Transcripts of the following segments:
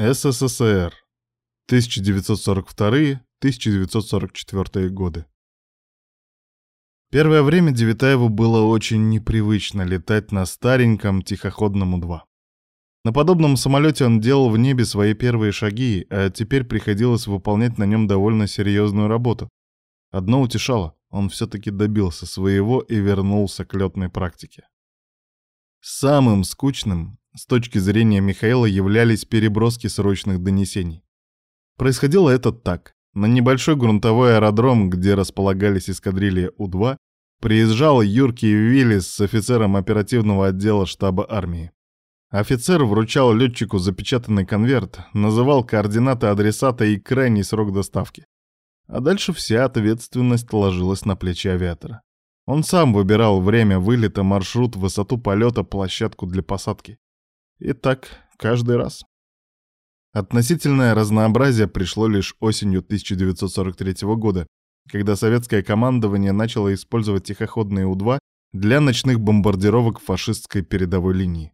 СССР. 1942-1944 годы. Первое время Девятаеву было очень непривычно летать на стареньком тихоходном У-2. На подобном самолете он делал в небе свои первые шаги, а теперь приходилось выполнять на нем довольно серьезную работу. Одно утешало, он все-таки добился своего и вернулся к летной практике. Самым скучным, с точки зрения Михаила, являлись переброски срочных донесений. Происходило это так. На небольшой грунтовой аэродром, где располагались эскадрильи У-2, приезжал Юркий Виллис с офицером оперативного отдела штаба армии. Офицер вручал летчику запечатанный конверт, называл координаты адресата и крайний срок доставки. А дальше вся ответственность ложилась на плечи авиатора. Он сам выбирал время вылета, маршрут, высоту полета, площадку для посадки. И так каждый раз. Относительное разнообразие пришло лишь осенью 1943 года, когда советское командование начало использовать тихоходные У-2 для ночных бомбардировок фашистской передовой линии.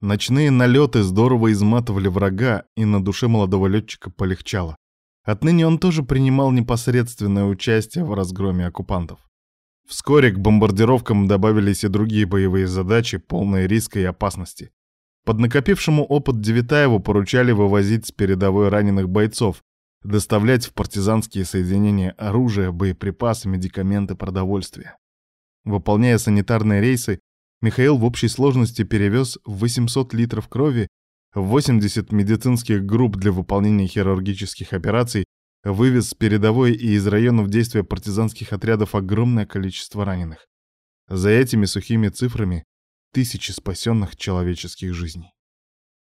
Ночные налеты здорово изматывали врага, и на душе молодого летчика полегчало. Отныне он тоже принимал непосредственное участие в разгроме оккупантов. Вскоре к бомбардировкам добавились и другие боевые задачи, полные риска и опасности. Под накопившему опыт Девитаеву поручали вывозить с передовой раненых бойцов, доставлять в партизанские соединения оружие, боеприпасы, медикаменты, продовольствие. Выполняя санитарные рейсы, Михаил в общей сложности перевез 800 литров крови, 80 медицинских групп для выполнения хирургических операций, вывез с передовой и из районов действия партизанских отрядов огромное количество раненых. За этими сухими цифрами тысячи спасенных человеческих жизней.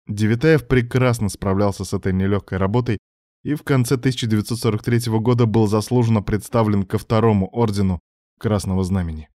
Девитаев прекрасно справлялся с этой нелегкой работой и в конце 1943 года был заслуженно представлен ко второму ордену Красного Знамени.